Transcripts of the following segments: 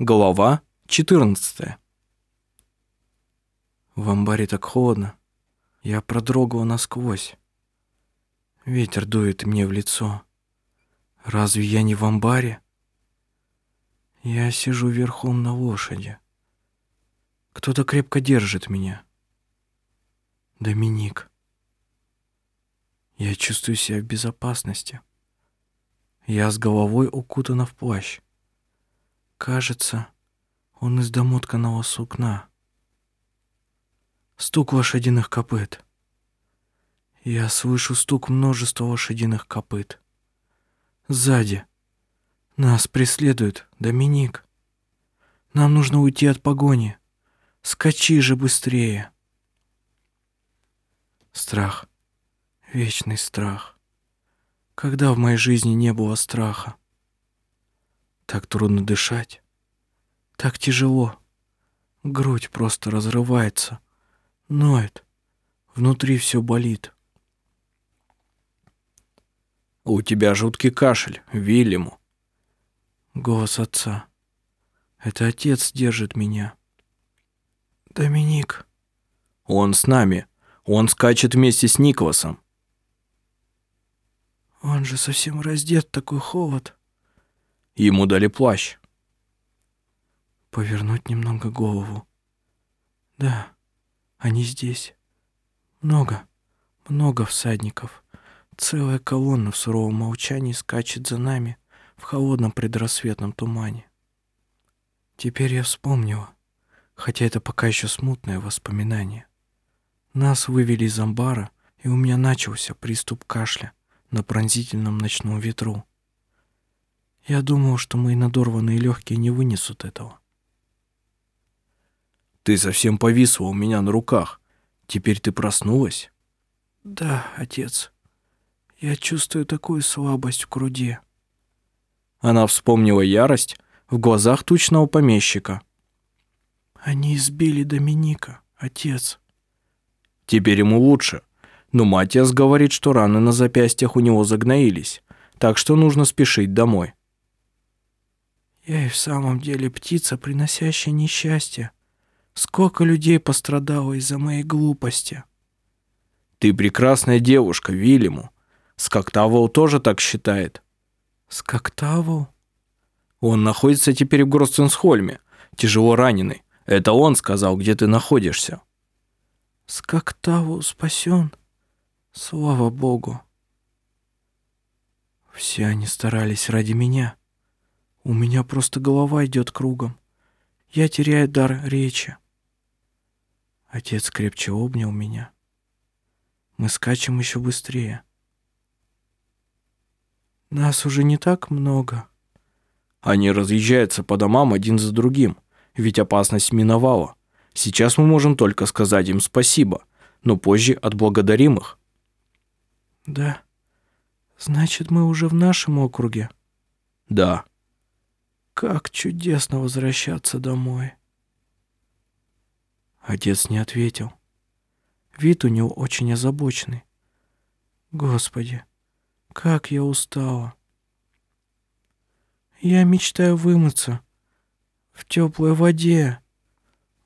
Глава 14 В амбаре так холодно. Я продрогал насквозь. Ветер дует мне в лицо. Разве я не в амбаре? Я сижу верхом на лошади. Кто-то крепко держит меня. Доминик. Я чувствую себя в безопасности. Я с головой укутана в плащ. Кажется, он из домотканого сукна. Стук лошадиных копыт. Я слышу стук множества лошадиных копыт. Сзади. Нас преследует Доминик. Нам нужно уйти от погони. Скачи же быстрее. Страх. Вечный страх. Когда в моей жизни не было страха? Так трудно дышать. Так тяжело. Грудь просто разрывается. Ноет. Внутри все болит. «У тебя жуткий кашель, Вильяму». Голос отца. Это отец держит меня. Доминик. Он с нами. Он скачет вместе с Николасом. Он же совсем раздет, такой холод. Ему дали плащ. Повернуть немного голову. Да, они здесь. Много, много всадников. Целая колонна в суровом молчании скачет за нами в холодном предрассветном тумане. Теперь я вспомнила, хотя это пока еще смутное воспоминание. Нас вывели из амбара, и у меня начался приступ кашля на пронзительном ночном ветру. Я думал, что мои надорванные легкие не вынесут этого. Ты совсем повисла у меня на руках. Теперь ты проснулась? Да, отец. Я чувствую такую слабость в груди. Она вспомнила ярость в глазах тучного помещика. Они избили Доминика, отец. Теперь ему лучше. Но Матиас говорит, что раны на запястьях у него загноились, так что нужно спешить домой. Я и в самом деле птица, приносящая несчастье. Сколько людей пострадало из-за моей глупости. Ты прекрасная девушка, Вильяму. Скоктавол тоже так считает. Скоктавол? Он находится теперь в Гростенсхольме, тяжело раненый. Это он сказал, где ты находишься. Скоктавол спасен. Слава Богу. Все они старались ради меня. У меня просто голова идет кругом. Я теряю дар речи. Отец крепче обнял меня. Мы скачем еще быстрее. Нас уже не так много. Они разъезжаются по домам один за другим, ведь опасность миновала. Сейчас мы можем только сказать им спасибо, но позже отблагодарим их. Да. Значит, мы уже в нашем округе? Да. Как чудесно возвращаться домой. Отец не ответил. Вид у него очень озабоченный. Господи, как я устала. Я мечтаю вымыться в теплой воде,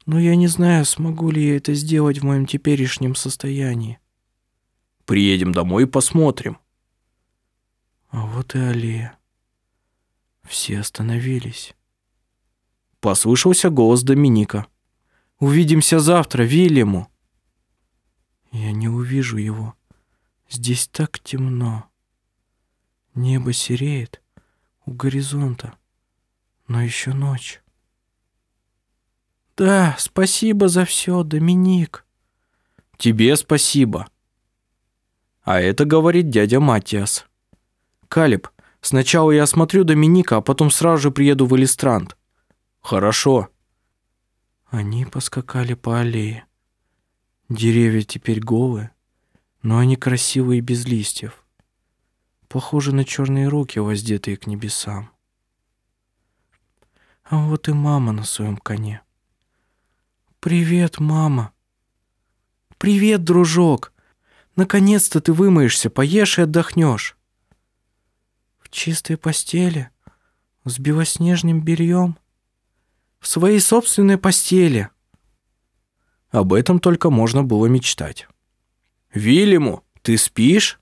но я не знаю, смогу ли я это сделать в моем теперешнем состоянии. Приедем домой и посмотрим. А вот и аллея. Все остановились. Послышался голос Доминика. «Увидимся завтра, Вильяму!» Я не увижу его. Здесь так темно. Небо сереет у горизонта, но еще ночь. Да, спасибо за все, Доминик. Тебе спасибо. А это говорит дядя Матиас. Калиб, Сначала я осмотрю Доминика, а потом сразу же приеду в Элистранд. Хорошо. Они поскакали по аллее. Деревья теперь голые, но они красивые без листьев. Похожи на черные руки, воздетые к небесам. А вот и мама на своем коне. «Привет, мама!» «Привет, дружок! Наконец-то ты вымоешься, поешь и отдохнешь!» В чистой постели, с белоснежным бельем. В своей собственной постели. Об этом только можно было мечтать. «Вильяму, ты спишь?»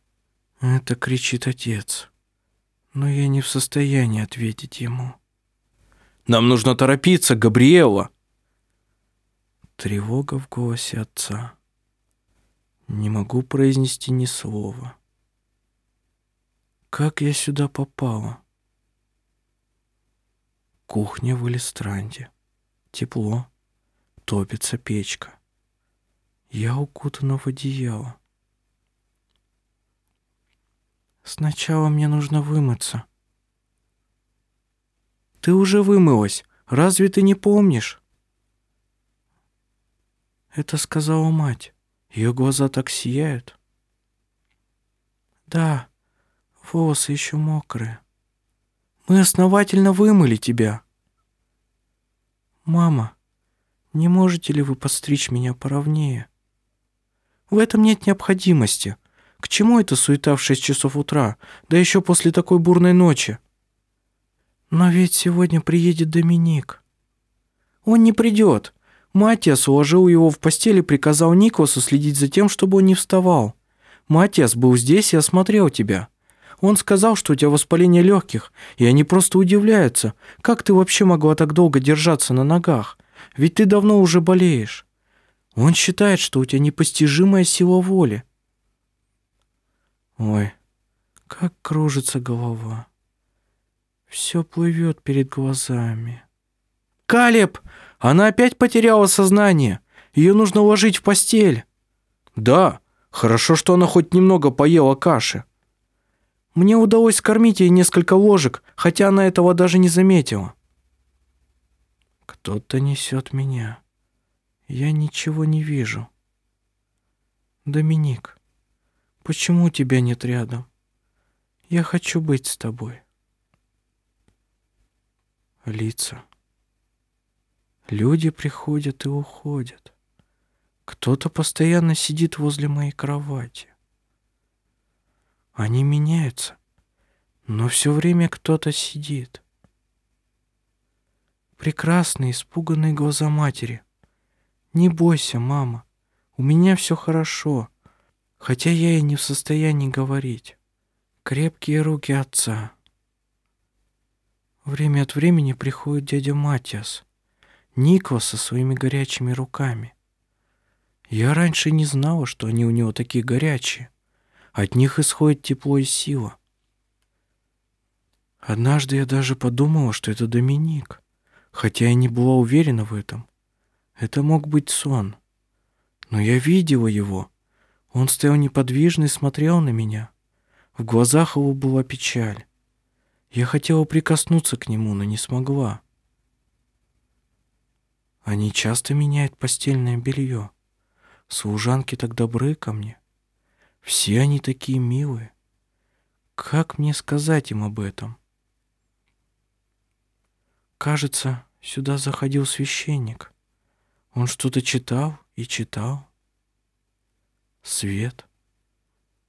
Это кричит отец. Но я не в состоянии ответить ему. «Нам нужно торопиться, Габриэла!» Тревога в голосе отца. Не могу произнести ни слова. Как я сюда попала? Кухня в Элистранде. Тепло. Топится печка. Я укутана в одеяло. Сначала мне нужно вымыться. Ты уже вымылась. Разве ты не помнишь? Это сказала мать. Ее глаза так сияют. Да, волосы еще мокрые. Мы основательно вымыли тебя. Мама, не можете ли вы подстричь меня поровнее? В этом нет необходимости. К чему эта суета в шесть часов утра, да еще после такой бурной ночи? Но ведь сегодня приедет Доминик. Он не придет. Матиас уложил его в постели и приказал Николасу следить за тем, чтобы он не вставал. Матиас был здесь и осмотрел тебя. Он сказал, что у тебя воспаление легких, и они просто удивляются, как ты вообще могла так долго держаться на ногах, ведь ты давно уже болеешь. Он считает, что у тебя непостижимая сила воли. Ой, как кружится голова. Все плывет перед глазами. «Калеб!» Она опять потеряла сознание. Ее нужно уложить в постель. Да, хорошо, что она хоть немного поела каши. Мне удалось скормить ей несколько ложек, хотя она этого даже не заметила. Кто-то несет меня. Я ничего не вижу. Доминик, почему тебя нет рядом? Я хочу быть с тобой. Лица. Люди приходят и уходят. Кто-то постоянно сидит возле моей кровати. Они меняются, но все время кто-то сидит. Прекрасные, испуганные глаза матери. Не бойся, мама, у меня все хорошо, хотя я и не в состоянии говорить. Крепкие руки отца. Время от времени приходит дядя Матиас. Нико со своими горячими руками. Я раньше не знала, что они у него такие горячие. От них исходит тепло и сила. Однажды я даже подумала, что это Доминик, хотя я не была уверена в этом. Это мог быть сон. Но я видела его. Он стоял неподвижно и смотрел на меня. В глазах его была печаль. Я хотела прикоснуться к нему, но не смогла. Они часто меняют постельное белье. Служанки так добры ко мне. Все они такие милые. Как мне сказать им об этом? Кажется, сюда заходил священник. Он что-то читал и читал. Свет,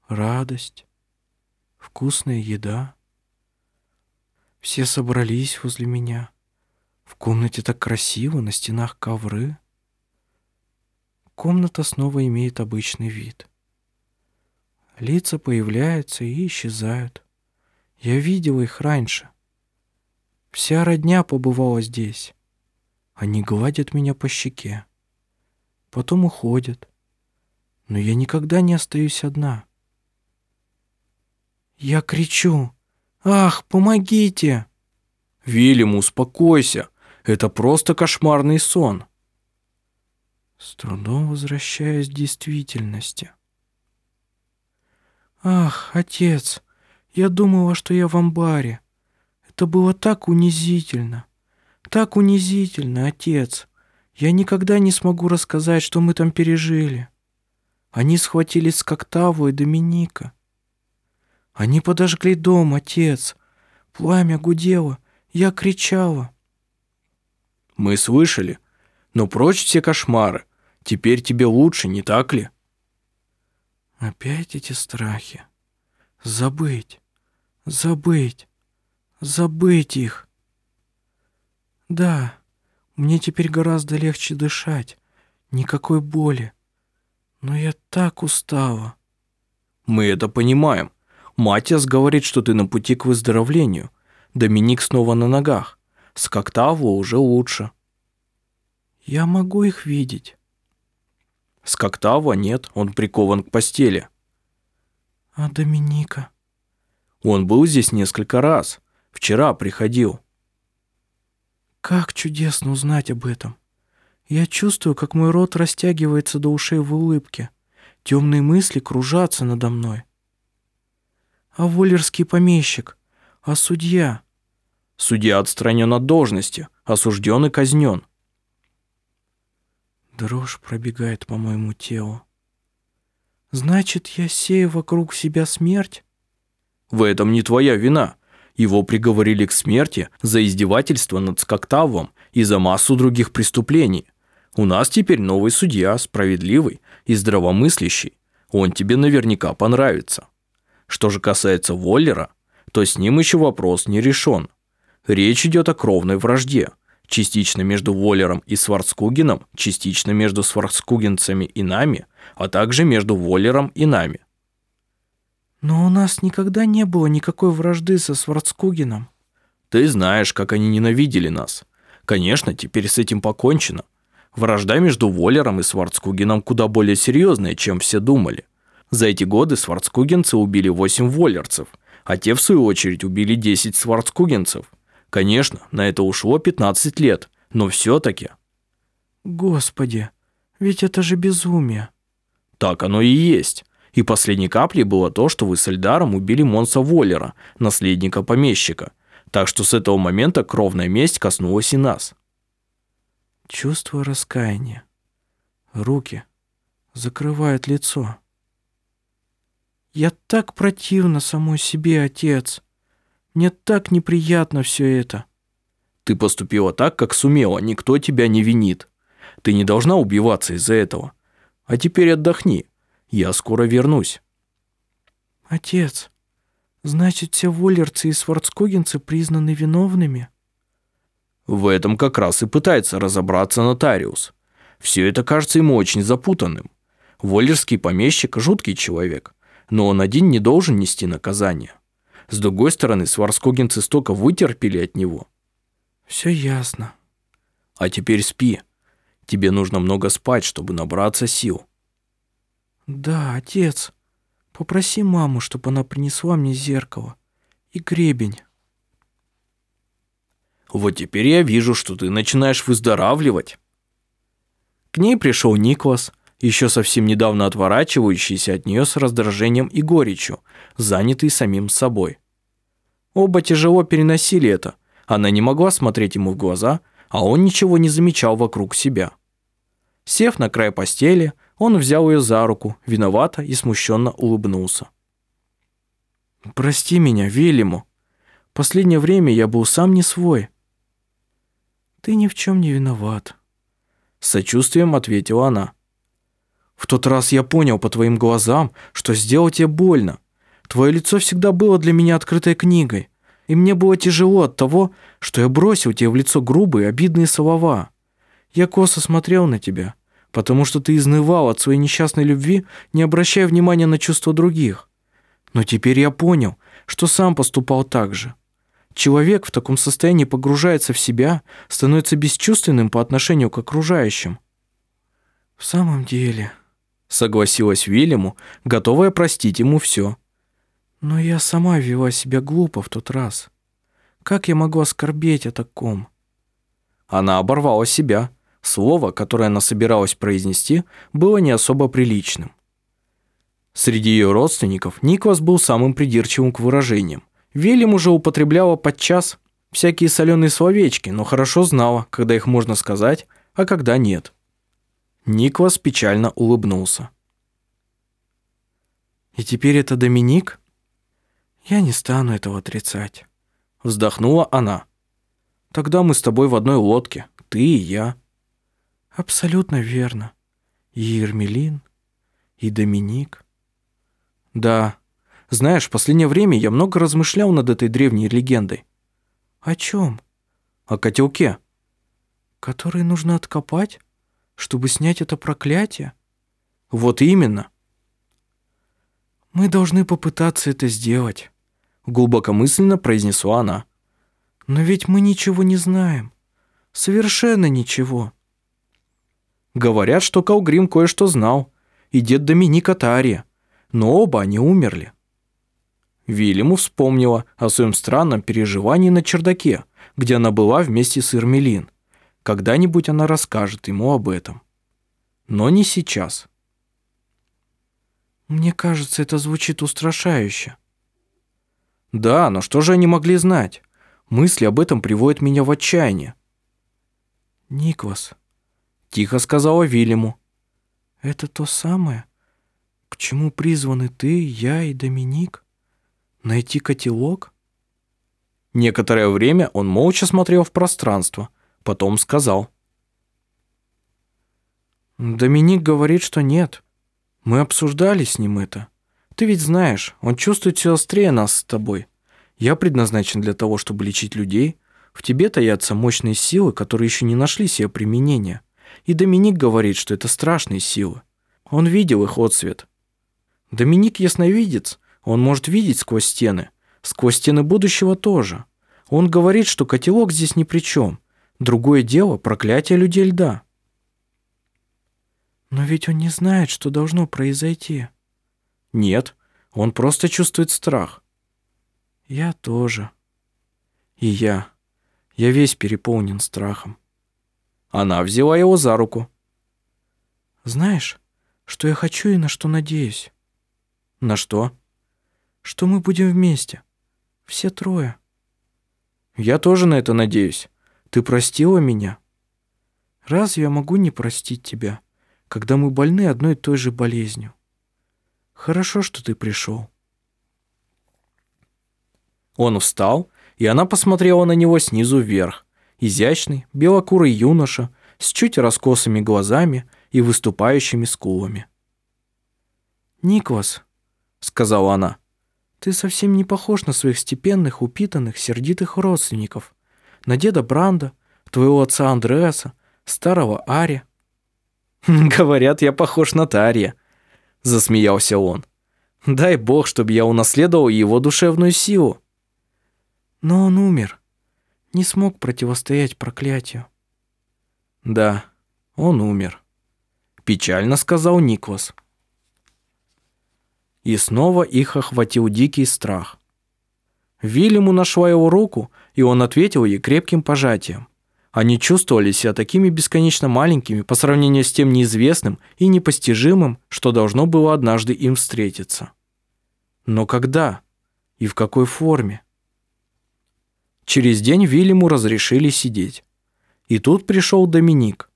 радость, вкусная еда. Все собрались возле меня — в комнате так красиво, на стенах ковры. Комната снова имеет обычный вид. Лица появляются и исчезают. Я видела их раньше. Вся родня побывала здесь. Они гладят меня по щеке. Потом уходят. Но я никогда не остаюсь одна. Я кричу. «Ах, помогите!» «Вильям, успокойся!» Это просто кошмарный сон. С трудом возвращаясь к действительности. Ах, отец, я думала, что я в амбаре. Это было так унизительно. Так унизительно, отец. Я никогда не смогу рассказать, что мы там пережили. Они схватились с Коктаву и Доминика. Они подожгли дом, отец. Пламя гудело. Я кричала. Мы слышали. Но прочь все кошмары. Теперь тебе лучше, не так ли? Опять эти страхи. Забыть, забыть, забыть их. Да, Мне теперь гораздо легче дышать. Никакой боли. Но я так устала. Мы это понимаем. Матиас говорит, что ты на пути к выздоровлению. Доминик снова на ногах. С Коктаву уже лучше. Я могу их видеть. С Коктава нет, он прикован к постели. А Доминика? Он был здесь несколько раз. Вчера приходил. Как чудесно узнать об этом. Я чувствую, как мой рот растягивается до ушей в улыбке. Темные мысли кружатся надо мной. А воллерский помещик? А судья? Судья отстранен от должности, осужден и казнен. Дрожь пробегает по моему телу. Значит, я сею вокруг себя смерть? В этом не твоя вина. Его приговорили к смерти за издевательство над Скоктавом и за массу других преступлений. У нас теперь новый судья, справедливый и здравомыслящий. Он тебе наверняка понравится. Что же касается Воллера, то с ним еще вопрос не решен. Речь идет о кровной вражде, частично между Воллером и Сварцкугеном, частично между сварцкугенцами и нами, а также между Воллером и нами. Но у нас никогда не было никакой вражды со Сварцкугеном. Ты знаешь, как они ненавидели нас. Конечно, теперь с этим покончено. Вражда между Воллером и Сварцкугеном куда более серьезная, чем все думали. За эти годы сварцкугенцы убили 8 воллерцев, а те, в свою очередь, убили 10 сварцкугенцев. Конечно, на это ушло 15 лет, но все-таки... Господи, ведь это же безумие. Так оно и есть. И последней каплей было то, что вы с Эльдаром убили Монса Воллера, наследника помещика. Так что с этого момента кровная месть коснулась и нас. Чувство раскаяния. Руки закрывают лицо. Я так противна самой себе, отец. Мне так неприятно все это. Ты поступила так, как сумела, никто тебя не винит. Ты не должна убиваться из-за этого. А теперь отдохни. Я скоро вернусь. Отец, значит, все воллерцы и сварцкогенцы признаны виновными? В этом как раз и пытается разобраться нотариус. Все это кажется ему очень запутанным. Воллерский помещик – жуткий человек, но он один не должен нести наказание. С другой стороны, сварскогенцы столько вытерпели от него. Все ясно. А теперь спи. Тебе нужно много спать, чтобы набраться сил. Да, отец. Попроси маму, чтобы она принесла мне зеркало и гребень. Вот теперь я вижу, что ты начинаешь выздоравливать. К ней пришел Никлас, еще совсем недавно отворачивающийся от нее с раздражением и горечью, занятый самим собой. Оба тяжело переносили это. Она не могла смотреть ему в глаза, а он ничего не замечал вокруг себя. Сев на край постели, он взял ее за руку, виновато и смущенно улыбнулся. «Прости меня, Вильяму. Последнее время я был сам не свой». «Ты ни в чем не виноват», — сочувствием ответила она. «В тот раз я понял по твоим глазам, что сделал тебе больно. Твое лицо всегда было для меня открытой книгой, и мне было тяжело от того, что я бросил тебе в лицо грубые, обидные слова. Я косо смотрел на тебя, потому что ты изнывал от своей несчастной любви, не обращая внимания на чувства других. Но теперь я понял, что сам поступал так же. Человек в таком состоянии погружается в себя, становится бесчувственным по отношению к окружающим. «В самом деле», — согласилась Вильяму, готовая простить ему все. «Но я сама вела себя глупо в тот раз. Как я могу оскорбеть о таком?» Она оборвала себя, Слово, которое она собиралась произнести, было не особо приличным. Среди ее родственников Никвас был самым придирчивым к выражениям. Велим уже употребляла подчас всякие соленые словечки, но хорошо знала, когда их можно сказать, а когда нет. Никвас печально улыбнулся. «И теперь это Доминик?» «Я не стану этого отрицать», — вздохнула она. «Тогда мы с тобой в одной лодке, ты и я». Абсолютно верно. И Ермелин, и Доминик. Да. Знаешь, в последнее время я много размышлял над этой древней легендой. О чем? О котелке. Которые нужно откопать, чтобы снять это проклятие? Вот именно. Мы должны попытаться это сделать, глубокомысленно произнесла она. Но ведь мы ничего не знаем. Совершенно ничего. Говорят, что Калгрим кое-что знал, и дед Доминика Тария, но оба они умерли. Вильяму вспомнила о своем странном переживании на чердаке, где она была вместе с Ирмелин. Когда-нибудь она расскажет ему об этом. Но не сейчас. Мне кажется, это звучит устрашающе. Да, но что же они могли знать? Мысли об этом приводят меня в отчаяние. Никвас, тихо сказала Вильяму. Это то самое, к чему призваны ты, я и Доминик? Найти котелок? Некоторое время он молча смотрел в пространство, потом сказал. Доминик говорит, что нет. Мы обсуждали с ним это. Ты ведь знаешь, он чувствует все острее нас с тобой. Я предназначен для того, чтобы лечить людей. В тебе таятся мощные силы, которые еще не нашли себе применения. И Доминик говорит, что это страшные силы. Он видел их отсвет. Доминик ясновидец, он может видеть сквозь стены. Сквозь стены будущего тоже. Он говорит, что котелок здесь ни при чем. Другое дело – проклятие людей льда. Но ведь он не знает, что должно произойти. Нет, он просто чувствует страх. Я тоже. И я. Я весь переполнен страхом. Она взяла его за руку. Знаешь, что я хочу и на что надеюсь? На что? Что мы будем вместе. Все трое. Я тоже на это надеюсь. Ты простила меня? Разве я могу не простить тебя, когда мы больны одной и той же болезнью? Хорошо, что ты пришел. Он встал, и она посмотрела на него снизу вверх. Изящный, белокурый юноша с чуть раскосыми глазами и выступающими скулами. «Никвас», — сказала она, — «ты совсем не похож на своих степенных, упитанных, сердитых родственников, на деда Бранда, твоего отца Андреаса, старого Ари». «Говорят, я похож на Тария», — засмеялся он. «Дай бог, чтобы я унаследовал его душевную силу». Но он умер. Не смог противостоять проклятию. Да, он умер. Печально сказал Никвас. И снова их охватил дикий страх. Вильяму нашла его руку, и он ответил ей крепким пожатием. Они чувствовали себя такими бесконечно маленькими по сравнению с тем неизвестным и непостижимым, что должно было однажды им встретиться. Но когда? И в какой форме? Через день Вильяму разрешили сидеть. И тут пришел Доминик.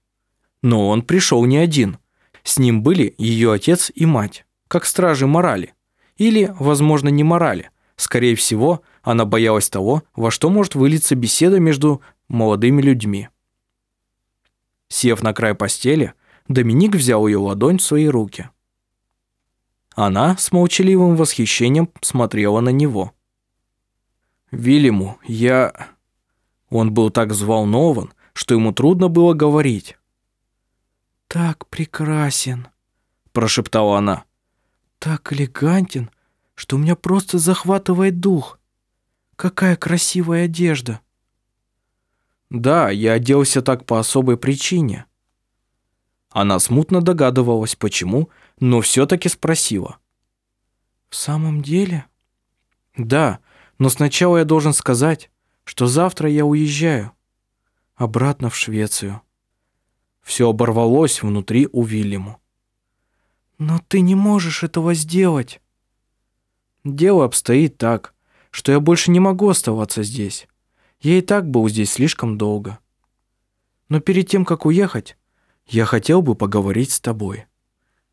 Но он пришел не один. С ним были ее отец и мать, как стражи морали. Или, возможно, не морали. Скорее всего, она боялась того, во что может вылиться беседа между молодыми людьми. Сев на край постели, Доминик взял ее ладонь в свои руки. Она с молчаливым восхищением смотрела на него. Вильяму, я...» Он был так взволнован, что ему трудно было говорить. «Так прекрасен», – прошептала она. «Так элегантен, что у меня просто захватывает дух. Какая красивая одежда!» «Да, я оделся так по особой причине». Она смутно догадывалась, почему, но все-таки спросила. «В самом деле?» «Да, но сначала я должен сказать, что завтра я уезжаю. Обратно в Швецию. Все оборвалось внутри у Вильяму. «Но ты не можешь этого сделать». Дело обстоит так, что я больше не могу оставаться здесь. Я и так был здесь слишком долго. Но перед тем, как уехать, я хотел бы поговорить с тобой.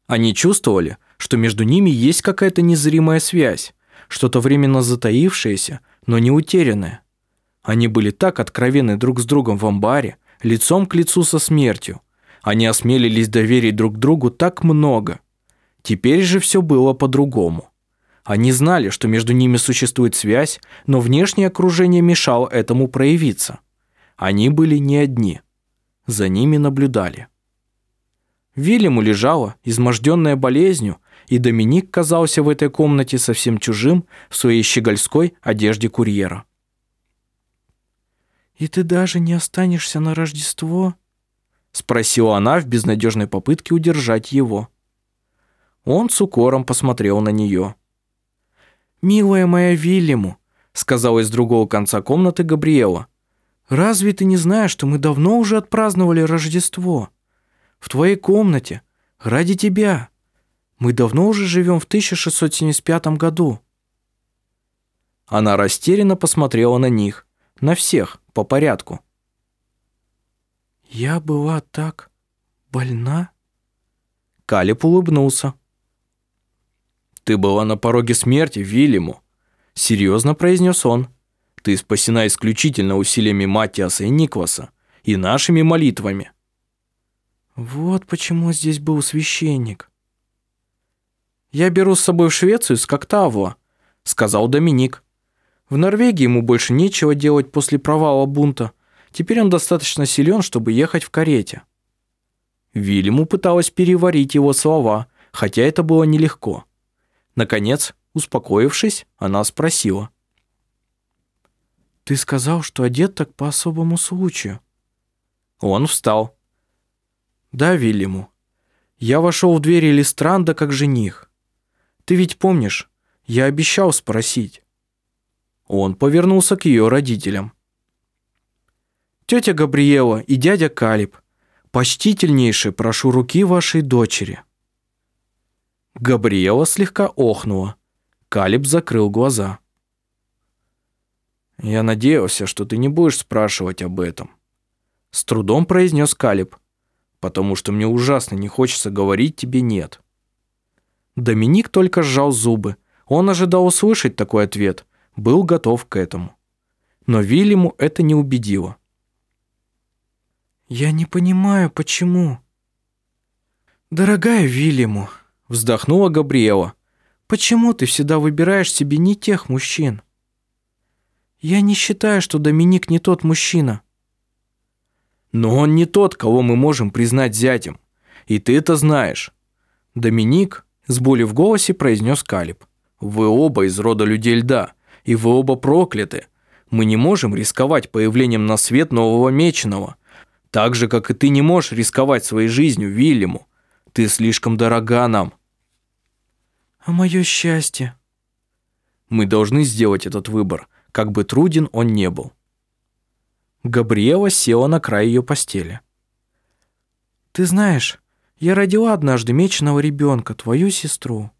Они чувствовали, что между ними есть какая-то незримая связь, что-то временно затаившееся, но не утерянное. Они были так откровенны друг с другом в амбаре, лицом к лицу со смертью. Они осмелились доверить друг другу так много. Теперь же все было по-другому. Они знали, что между ними существует связь, но внешнее окружение мешало этому проявиться. Они были не одни. За ними наблюдали. Вильяму лежала, изможденная болезнью, и Доминик казался в этой комнате совсем чужим в своей щегольской одежде курьера. «И ты даже не останешься на Рождество?» Спросила она в безнадежной попытке удержать его. Он с укором посмотрел на нее. «Милая моя Вильяму», сказала из другого конца комнаты Габриэла, «разве ты не знаешь, что мы давно уже отпраздновали Рождество? В твоей комнате, ради тебя. Мы давно уже живем в 1675 году». Она растерянно посмотрела на них, на всех, по порядку. «Я была так больна?» Калиб улыбнулся. «Ты была на пороге смерти, Вильяму», — серьезно произнес он. «Ты спасена исключительно усилиями Матиаса и Никваса и нашими молитвами». «Вот почему здесь был священник». «Я беру с собой в Швецию с Коктавуа», — сказал Доминик. «В Норвегии ему больше нечего делать после провала бунта. Теперь он достаточно силен, чтобы ехать в карете». Вильяму пыталась переварить его слова, хотя это было нелегко. Наконец, успокоившись, она спросила. «Ты сказал, что одет так по особому случаю». Он встал. «Да, Вильяму. Я вошел в двери Листранда как жених. Ты ведь помнишь, я обещал спросить». Он повернулся к ее родителям. «Тетя Габриэла и дядя Калиб, почтительнейше прошу руки вашей дочери». Габриэла слегка охнула. Калиб закрыл глаза. «Я надеялся, что ты не будешь спрашивать об этом», — с трудом произнес Калиб, «потому что мне ужасно не хочется говорить тебе «нет». Доминик только сжал зубы. Он ожидал услышать такой ответ, был готов к этому. Но Вильяму это не убедило. «Я не понимаю, почему?» «Дорогая Вильяму», Вздохнула Габриэла. «Почему ты всегда выбираешь себе не тех мужчин?» «Я не считаю, что Доминик не тот мужчина». «Но он не тот, кого мы можем признать зятем. И ты это знаешь». Доминик с болью в голосе произнес Калиб. «Вы оба из рода людей льда, и вы оба прокляты. Мы не можем рисковать появлением на свет нового меченого, так же, как и ты не можешь рисковать своей жизнью Вильяму. Ты слишком дорога нам а мое счастье?» «Мы должны сделать этот выбор, как бы труден он не был». Габриэла села на край ее постели. «Ты знаешь, я родила однажды меченого ребенка, твою сестру.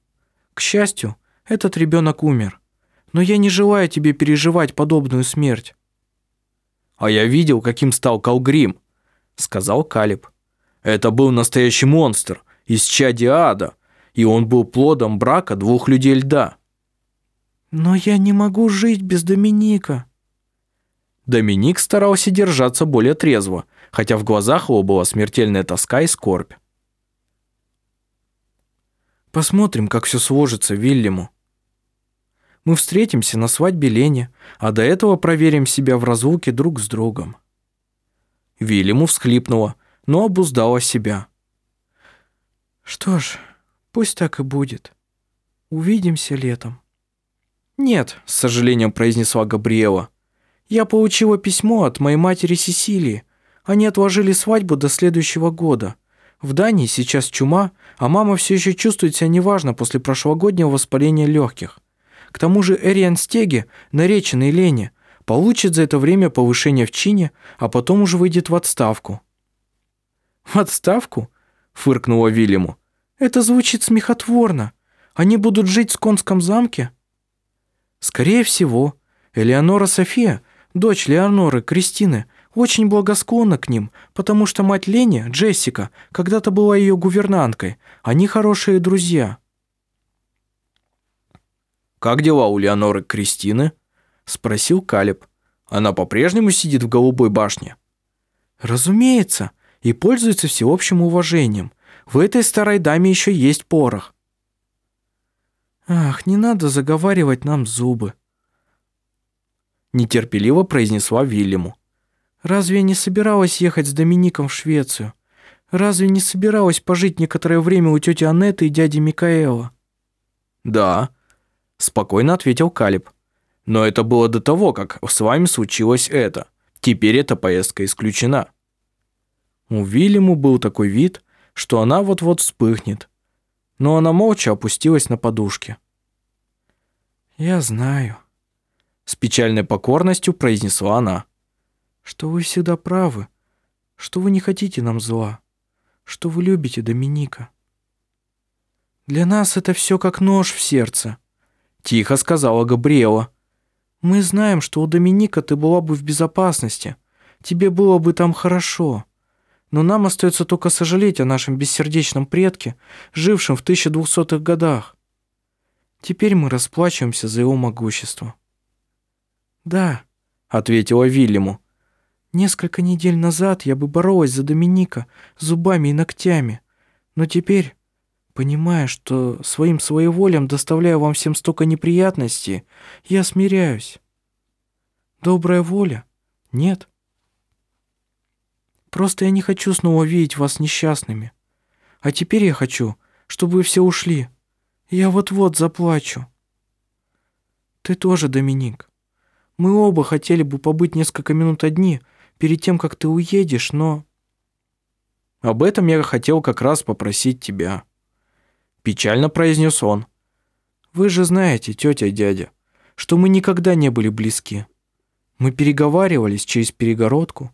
К счастью, этот ребенок умер, но я не желаю тебе переживать подобную смерть». «А я видел, каким стал Калгрим», — сказал Калиб. «Это был настоящий монстр из чади ада и он был плодом брака двух людей льда. «Но я не могу жить без Доминика». Доминик старался держаться более трезво, хотя в глазах его была смертельная тоска и скорбь. «Посмотрим, как все сложится Вильяму. Мы встретимся на свадьбе Лене, а до этого проверим себя в разлуке друг с другом». Вильяму всхлипнула, но обуздала себя. «Что ж, Пусть так и будет. Увидимся летом». «Нет», — с сожалением произнесла Габриэла. «Я получила письмо от моей матери Сесилии. Они отложили свадьбу до следующего года. В Дании сейчас чума, а мама все еще чувствует себя неважно после прошлогоднего воспаления легких. К тому же Эриан Стеги, нареченный Лене, получит за это время повышение в чине, а потом уже выйдет в отставку». «В отставку?» — фыркнула Вильяму. Это звучит смехотворно. Они будут жить в Конском замке? Скорее всего. Элеонора София, дочь Леоноры Кристины, очень благосклонна к ним, потому что мать Лени, Джессика, когда-то была ее гувернанткой. Они хорошие друзья. «Как дела у Леоноры Кристины?» – спросил Калиб. «Она по-прежнему сидит в голубой башне?» «Разумеется, и пользуется всеобщим уважением. В этой старой даме еще есть порох. Ах, не надо заговаривать нам зубы. Нетерпеливо произнесла Вильяму. Разве я не собиралась ехать с Домиником в Швецию? Разве не собиралась пожить некоторое время у тети Аннеты и дяди Микаэла?» «Да», — спокойно ответил Калиб. «Но это было до того, как с вами случилось это. Теперь эта поездка исключена». У Вильяму был такой вид, что она вот-вот вспыхнет. Но она молча опустилась на подушке. «Я знаю», — с печальной покорностью произнесла она. «Что вы всегда правы, что вы не хотите нам зла, что вы любите Доминика». «Для нас это все как нож в сердце», — тихо сказала Габриэла. «Мы знаем, что у Доминика ты была бы в безопасности, тебе было бы там хорошо». Но нам остается только сожалеть о нашем бессердечном предке, жившем в 1200-х годах. Теперь мы расплачиваемся за его могущество». «Да», — ответила Вильяму. «Несколько недель назад я бы боролась за Доминика зубами и ногтями, но теперь, понимая, что своим своеволием доставляю вам всем столько неприятностей, я смиряюсь. Добрая воля? Нет». Просто я не хочу снова видеть вас несчастными. А теперь я хочу, чтобы вы все ушли. Я вот-вот заплачу. Ты тоже, Доминик. Мы оба хотели бы побыть несколько минут одни перед тем, как ты уедешь, но... Об этом я хотел как раз попросить тебя. Печально произнес он. Вы же знаете, тетя и дядя, что мы никогда не были близки. Мы переговаривались через перегородку,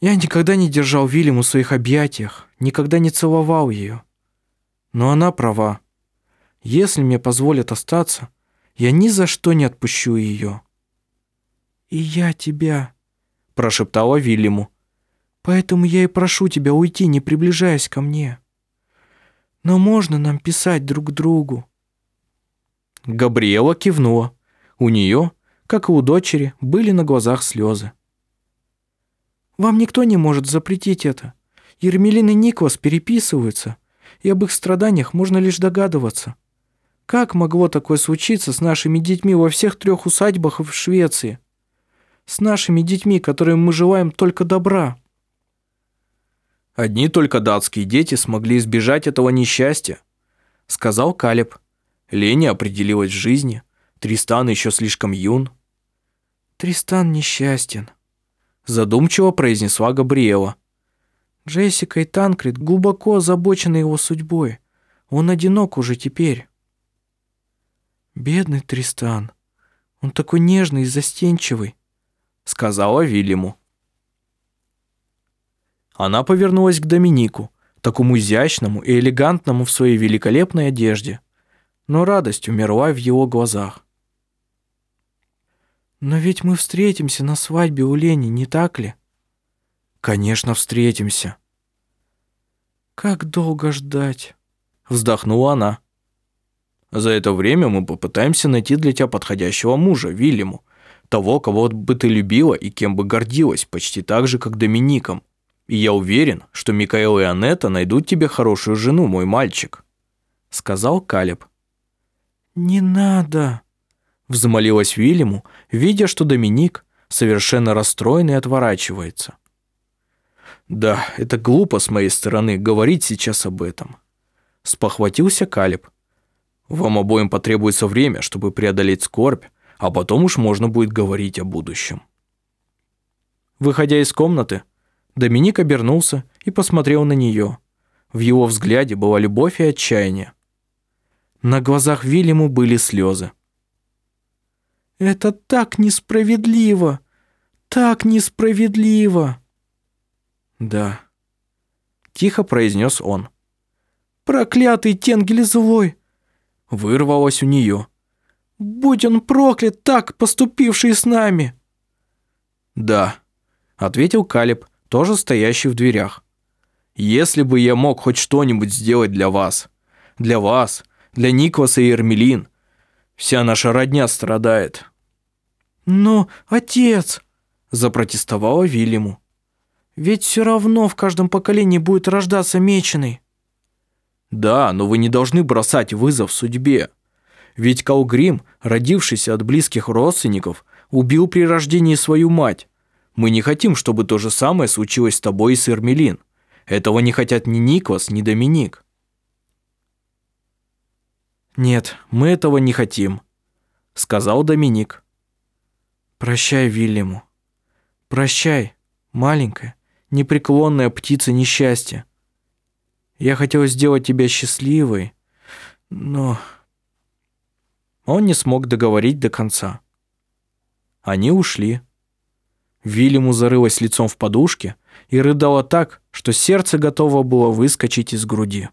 я никогда не держал Вильяму в своих объятиях, никогда не целовал ее. Но она права. Если мне позволят остаться, я ни за что не отпущу ее. «И я тебя», — прошептала Вильяму. «Поэтому я и прошу тебя уйти, не приближаясь ко мне. Но можно нам писать друг другу». Габриэла кивнула. У нее, как и у дочери, были на глазах слезы. Вам никто не может запретить это. Ермелин и Никвас переписываются, и об их страданиях можно лишь догадываться. Как могло такое случиться с нашими детьми во всех трех усадьбах в Швеции? С нашими детьми, которым мы желаем только добра. Одни только датские дети смогли избежать этого несчастья, сказал Калеб. Леня определилась в жизни. Тристан еще слишком юн. Тристан несчастен, задумчиво произнесла Габриэла. Джессика и Танкрид глубоко озабочены его судьбой. Он одинок уже теперь. Бедный Тристан. Он такой нежный и застенчивый, сказала Вильяму. Она повернулась к Доминику, такому изящному и элегантному в своей великолепной одежде. Но радость умерла в его глазах. «Но ведь мы встретимся на свадьбе у Лени, не так ли?» «Конечно, встретимся». «Как долго ждать?» Вздохнула она. «За это время мы попытаемся найти для тебя подходящего мужа, Вильяму. Того, кого бы ты любила и кем бы гордилась, почти так же, как Домиником. И я уверен, что Микаэл и Анетта найдут тебе хорошую жену, мой мальчик», сказал Калеб. «Не надо», Взмолилась Вильяму, видя, что Доминик совершенно расстроенный отворачивается. «Да, это глупо с моей стороны говорить сейчас об этом», – спохватился Калиб. «Вам обоим потребуется время, чтобы преодолеть скорбь, а потом уж можно будет говорить о будущем». Выходя из комнаты, Доминик обернулся и посмотрел на нее. В его взгляде была любовь и отчаяние. На глазах Вильяму были слезы. Это так несправедливо! Так несправедливо!» «Да», — тихо произнес он. «Проклятый Тенгель злой!» Вырвалось у нее. «Будь он проклят, так поступивший с нами!» «Да», — ответил Калиб, тоже стоящий в дверях. «Если бы я мог хоть что-нибудь сделать для вас, для вас, для Никваса и Эрмелин, Вся наша родня страдает». «Но, отец!» – запротестовала Вильяму. «Ведь все равно в каждом поколении будет рождаться меченый». «Да, но вы не должны бросать вызов судьбе. Ведь Калгрим, родившийся от близких родственников, убил при рождении свою мать. Мы не хотим, чтобы то же самое случилось с тобой и с Эрмелин. Этого не хотят ни Никвас, ни Доминик. «Нет, мы этого не хотим», — сказал Доминик. «Прощай, Вильяму. Прощай, маленькая, непреклонная птица несчастья. Я хотел сделать тебя счастливой, но...» Он не смог договорить до конца. Они ушли. Вильяму зарылась лицом в подушке и рыдала так, что сердце готово было выскочить из груди.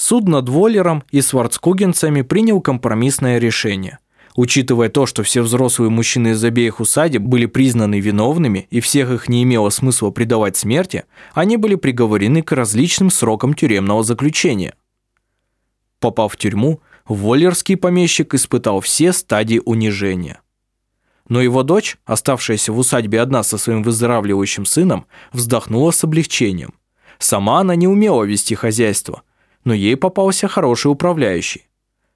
Суд над Воллером и Сварцкугенцами принял компромиссное решение. Учитывая то, что все взрослые мужчины из обеих усадеб были признаны виновными и всех их не имело смысла предавать смерти, они были приговорены к различным срокам тюремного заключения. Попав в тюрьму, Воллерский помещик испытал все стадии унижения. Но его дочь, оставшаяся в усадьбе одна со своим выздоравливающим сыном, вздохнула с облегчением. Сама она не умела вести хозяйство – но ей попался хороший управляющий.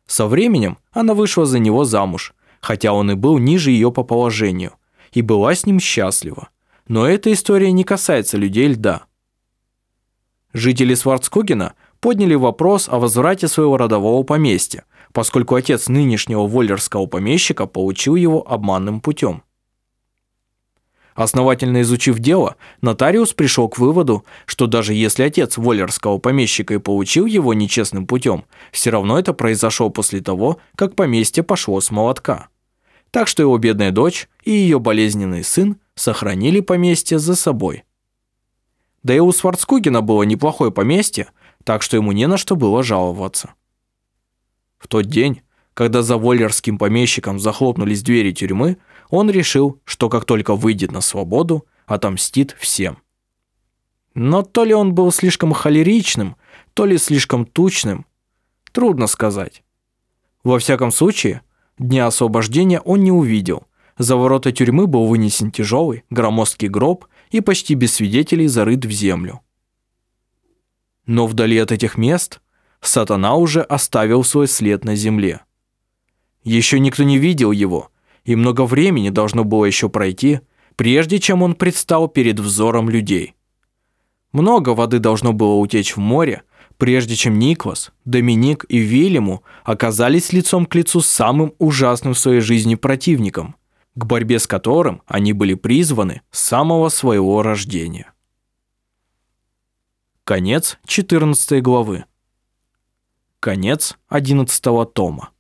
Со временем она вышла за него замуж, хотя он и был ниже ее по положению, и была с ним счастлива. Но эта история не касается людей льда. Жители Сварцкогена подняли вопрос о возврате своего родового поместья, поскольку отец нынешнего воллерского помещика получил его обманным путем. Основательно изучив дело, нотариус пришел к выводу, что даже если отец воллерского помещика и получил его нечестным путем, все равно это произошло после того, как поместье пошло с молотка. Так что его бедная дочь и ее болезненный сын сохранили поместье за собой. Да и у Сварцкугина было неплохое поместье, так что ему не на что было жаловаться. В тот день, когда за воллерским помещиком захлопнулись двери тюрьмы, он решил, что как только выйдет на свободу, отомстит всем. Но то ли он был слишком холеричным, то ли слишком тучным, трудно сказать. Во всяком случае, дня освобождения он не увидел. За ворота тюрьмы был вынесен тяжелый, громоздкий гроб и почти без свидетелей зарыт в землю. Но вдали от этих мест сатана уже оставил свой след на земле. Еще никто не видел его, и много времени должно было еще пройти, прежде чем он предстал перед взором людей. Много воды должно было утечь в море, прежде чем Никлас, Доминик и Вильяму оказались лицом к лицу с самым ужасным в своей жизни противником, к борьбе с которым они были призваны с самого своего рождения. Конец 14 главы. Конец 11 тома.